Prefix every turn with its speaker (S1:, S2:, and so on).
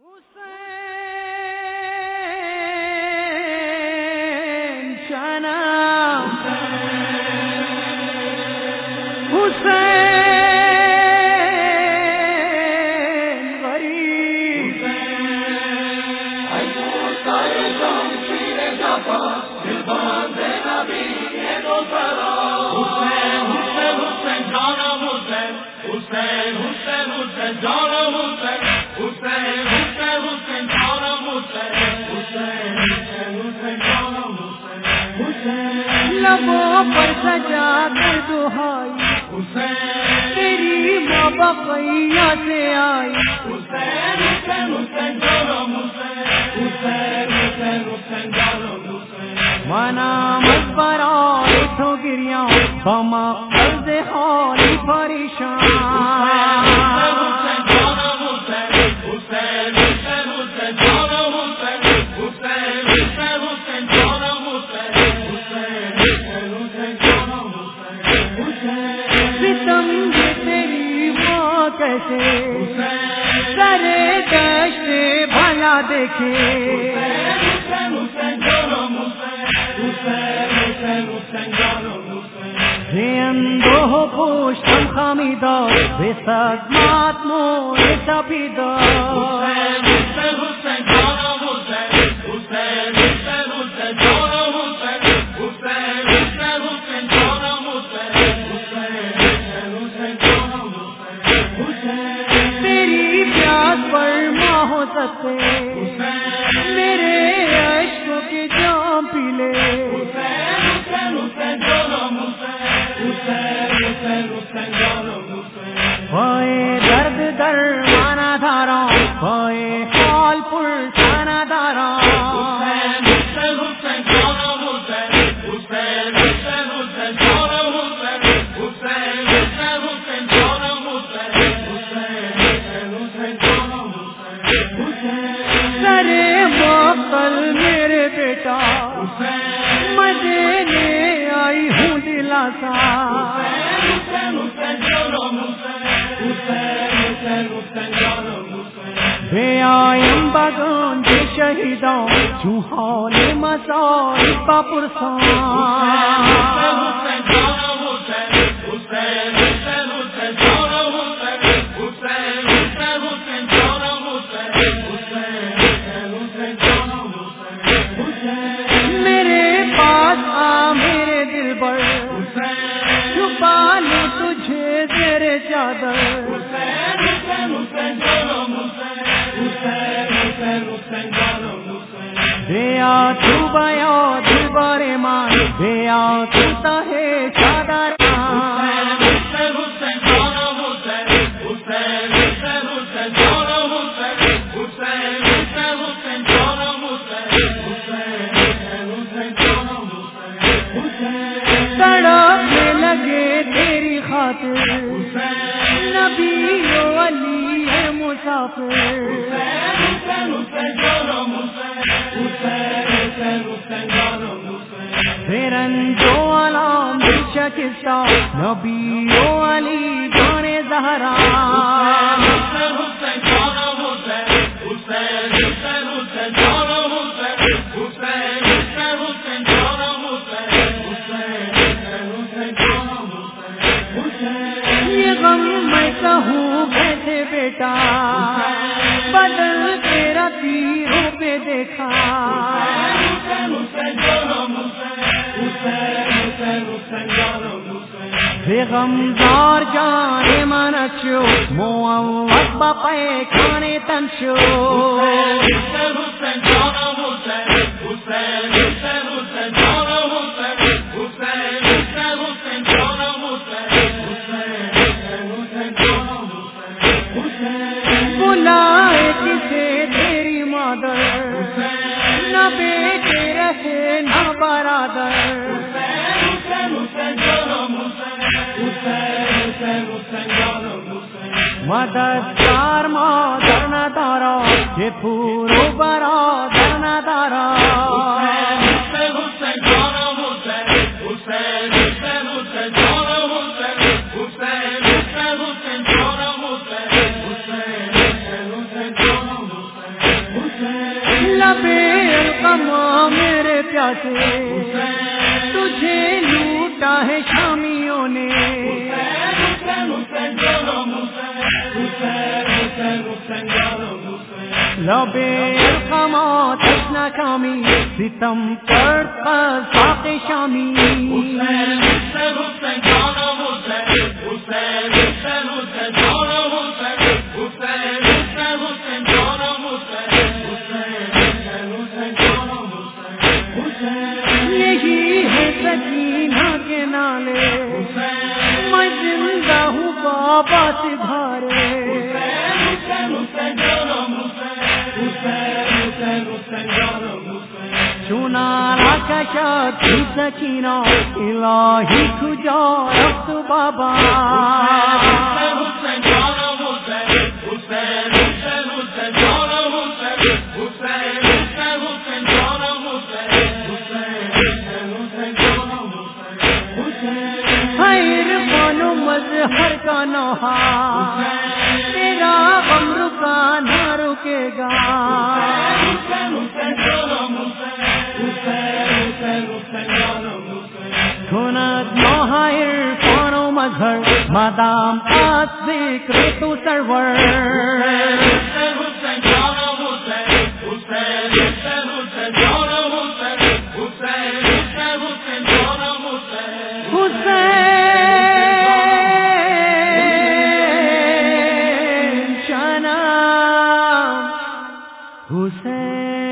S1: حسین شنا حسین غریب۔ لبوں پر سجا کر دہائی۔ تیری ماں بقیا سے آئی۔ منا مت پر تو گریاں۔ بما کیسے کرے دشت بھلا دیکھے؟ اندو پوش بے مو ماں مجھے آئی ہوں دلاسا۔ بے آئیم بگان کے شہیدوں چوہال مسال پپرسان تیری خاطر نبی و علی ہے مسافر جو علام شکستہ۔ نبی و علی جانے زہرا۔ یہ بیٹا بدل تیرا تیروں پہ دیکھا۔ بے جانے من چو مو بپے کھانے تنشو برادر۔ مددگار مادر نہ دارا یہ پورو برادر سے تجھے لوٹا ہے شامیوں نے۔ لبے کمات نہ کامی ستم پر شامی۔ میں زندہ ہوں بابا سے دھارے چنا کا شادی سکینہ الہی کجا رفت بابا۔ ہر کا نوحا تیرا غمر کا نہ رکے گا۔ سنت نوحائر فانو مدام آس ذکر تو سرور۔ حسین